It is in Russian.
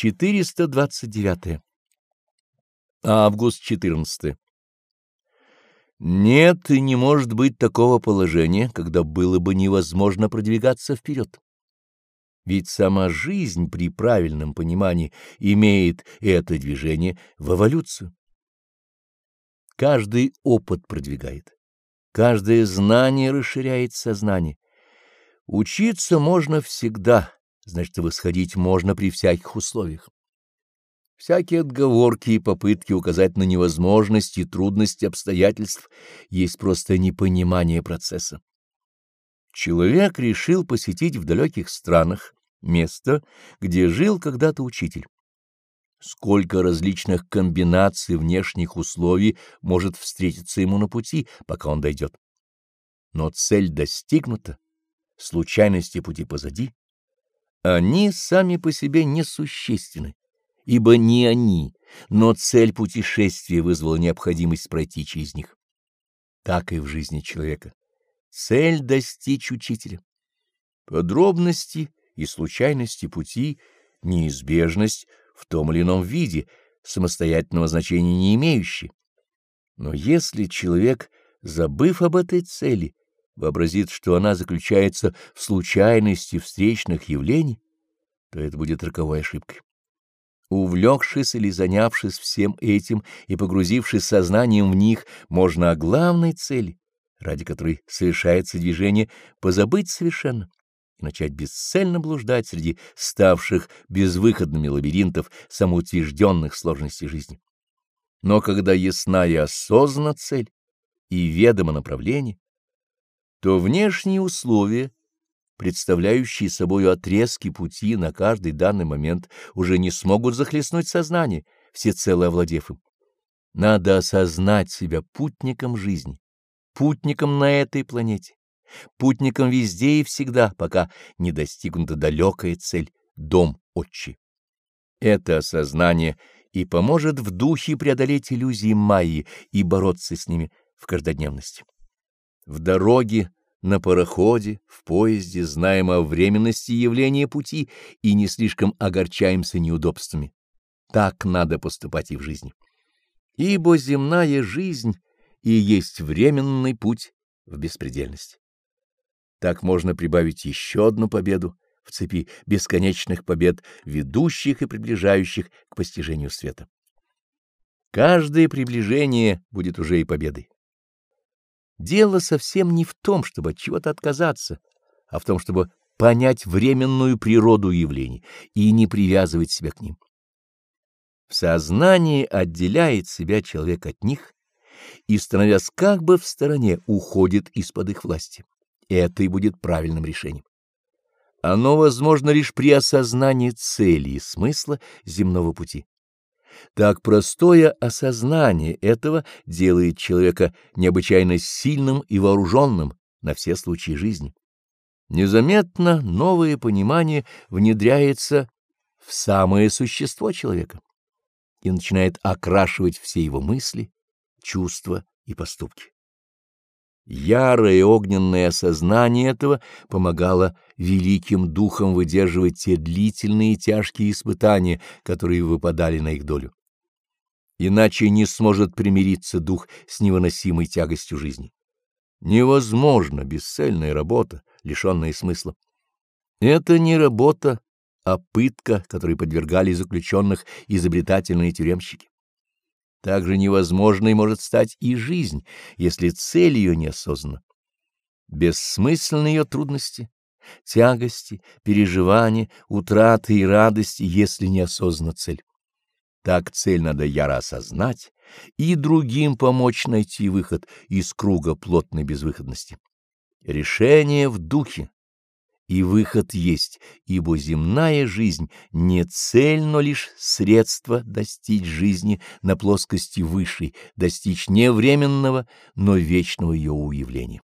429. Август 14. Нет и не может быть такого положения, когда было бы невозможно продвигаться вперед. Ведь сама жизнь при правильном понимании имеет это движение в эволюцию. Каждый опыт продвигает, каждое знание расширяет сознание. Учиться можно всегда, значит, восходить можно при всяких условиях. Всякие отговорки и попытки указать на невозможность и трудности обстоятельств есть просто непонимание процесса. Человек решил посетить в далеких странах место, где жил когда-то учитель. Сколько различных комбинаций внешних условий может встретиться ему на пути, пока он дойдет. Но цель достигнута, случайности пути позади. Они сами по себе несущественны ибо не они, но цель путешествия вызвала необходимость пройти через них. Так и в жизни человека. Цель — достичь учителя. Подробности и случайности пути, неизбежность в том или ином виде, самостоятельного значения не имеющие. Но если человек, забыв об этой цели, вообразит, что она заключается в случайности встречных явлений, то это будет роковой ошибкой. Увлекшись или занявшись всем этим и погрузившись сознанием в них, можно о главной цели, ради которой совершается движение, позабыть совершенно и начать бесцельно блуждать среди ставших безвыходными лабиринтов самоутвержденных сложностей жизни. Но когда ясна и осознана цель и ведомо направление, то внешние условия представляющие собою отрезки пути на каждый данный момент, уже не смогут захлестнуть сознание, всецело овладев им. Надо осознать себя путником жизни, путником на этой планете, путником везде и всегда, пока не достигнута далекая цель — дом отчий. Это осознание и поможет в духе преодолеть иллюзии Майи и бороться с ними в каждодневности. В дороге на пароходе, в поезде знаем о временности явления пути и не слишком огорчаемся неудобствами. Так надо поступать и в жизни. Ибо земная жизнь и есть временный путь в беспредельность. Так можно прибавить еще одну победу в цепи бесконечных побед, ведущих и приближающих к постижению света. Каждое приближение будет уже и победой. Дело совсем не в том, чтобы от чего-то отказаться, а в том, чтобы понять временную природу явлений и не привязывать себя к ним. В сознании отделяет себя человек от них и, становясь как бы в стороне, уходит из-под их власти. Это и будет правильным решением. Оно возможно лишь при осознании цели и смысла земного пути. Так простое осознание этого делает человека необычайно сильным и вооруженным на все случаи жизни. Незаметно новое понимание внедряется в самое существо человека и начинает окрашивать все его мысли, чувства и поступки. Ярое огненное осознание этого помогало великим духам выдерживать те длительные и тяжкие испытания, которые выпадали на их долю. Иначе не сможет примириться дух с невыносимой тягостью жизни. Невозможно бесцельная работа, лишенная смысла. Это не работа, а пытка, которой подвергали заключенных изобретательные тюремщики. Также невозможной может стать и жизнь, если цель ее неосознанна. Бессмысленны ее трудности, тягости, переживания, утраты и радости, если не осознана цель. Так цель надо яро осознать и другим помочь найти выход из круга плотной безвыходности. Решение в духе, и выход есть, ибо земная жизнь не цель, но лишь средство достичь жизни на плоскости высшей, достичь не временного, но вечного ее уявления.